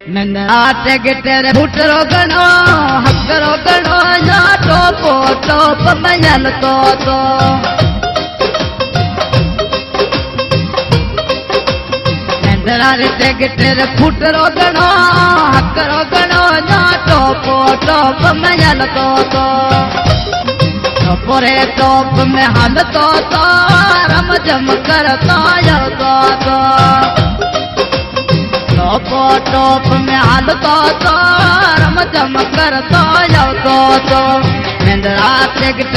नंदा गिटर फुटरो गणो, हकरो गणो या टोपो टोप मयल तो तो। नंदा गिटर फुटरो गणो, हकरो गणो या टोपो टोप मयल तो तो। टोपरे टोप में हल तो तो रम जम करता यो तो तो। पो टोप में हलतो राति में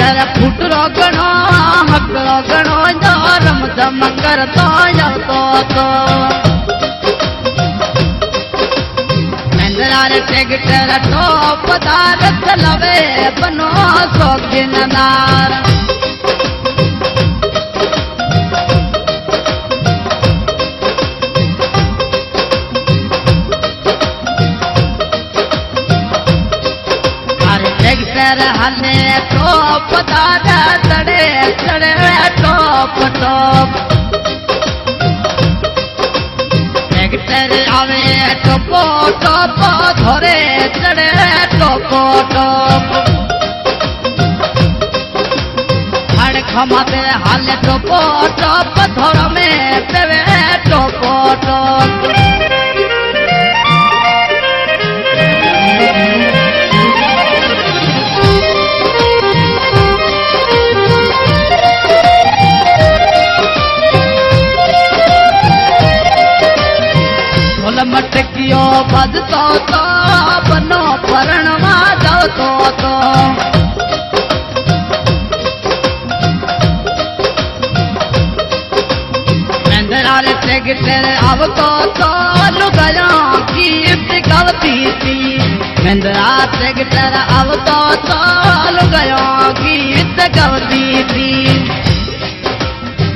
तेरे फुट रोकनो हक रोकनो दम दम कर तो या तो तो मंदरार टेक तेरा तो पता रख लवे बनो सोगिनदार ट्रैक्टर हले टोप दादा चढ़े चढ़े टोप टोप ट्रैक्टर आवे टोपो टोप धोरे, चढ़े टोपो टोप खमाते हाले टोपो टोप धोर में पेवे टोपो टोप मटकियो बजतो तो बनो परणवा जाओ तो तो। ट्रैक्टर अब तो तो लुगाया गीत गवती थी। मंदरा ट्रैक्टर अब तो तो लुगाया गीत गवती थी।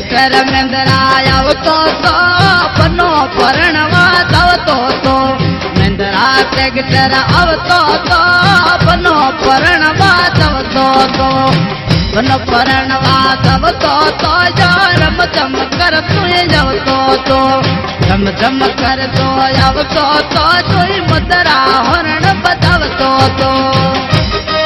घर में दराया तो तो पनो परणवा तव तो तो। मंदरा ते घर अव तो तो पनो परणवा तव तो तो। पनो परणवा तव तो तो जरम जम कर तुए जव तो तो। जम जम कर तो अव तो तो तुई मदरा हरण बतव तो तो।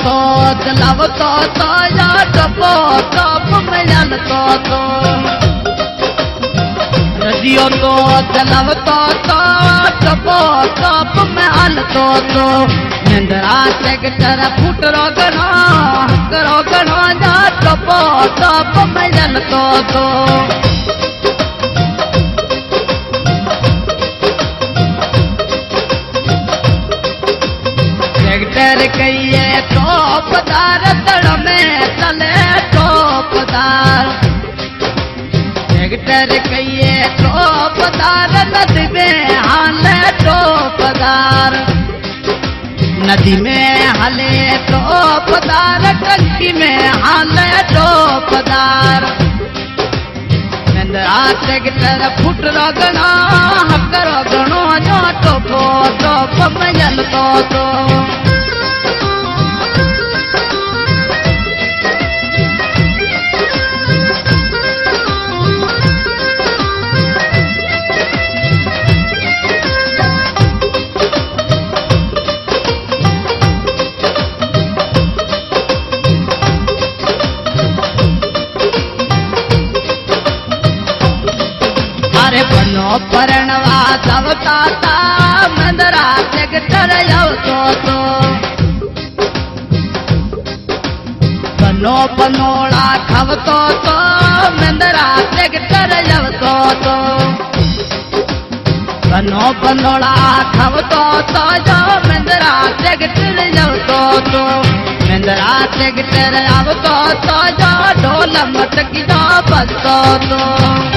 तो चलाव तो तो या टपो टप मिलन तो तो रजियो तो चलाव तो तो टपो टप में तो तो निंद्रा ट्रैक्टर फुट रोगना करो गनो जा टपो टप मिलन तो तो ट्रैक्टर कहिए टोपदार तड़ में चले टोपदार ट्रैक्टर कहिए टोपदार नदी में हाले टोपदार नदी में हले टोपदार टंकी में हाले टोपदार नंदरा फुट रगना, हक रगनो, जो टोपो टोप मजल तो तो। बनो परणवा सवताता मंदरा ट्रैक्टर यो तो तो। बनो बनोड़ा खव तो तो मंदरा ट्रैक्टर यो तो तो। बनो बनोड़ा खव तो तो जो मंदरा ट्रैक्टर यो तो तो। मंदरा ट्रैक्टर आव तो तो जो ढोल मटकी जो बस तो तो।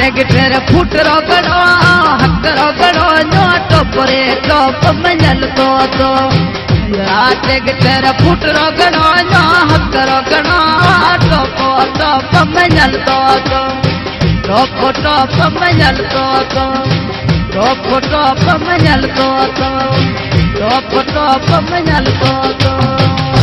फुट रोना हक रो जो टोपरे तो टेगेर फुट रोजो हक रो कना टोपो तो फोटो टोप कम तो तो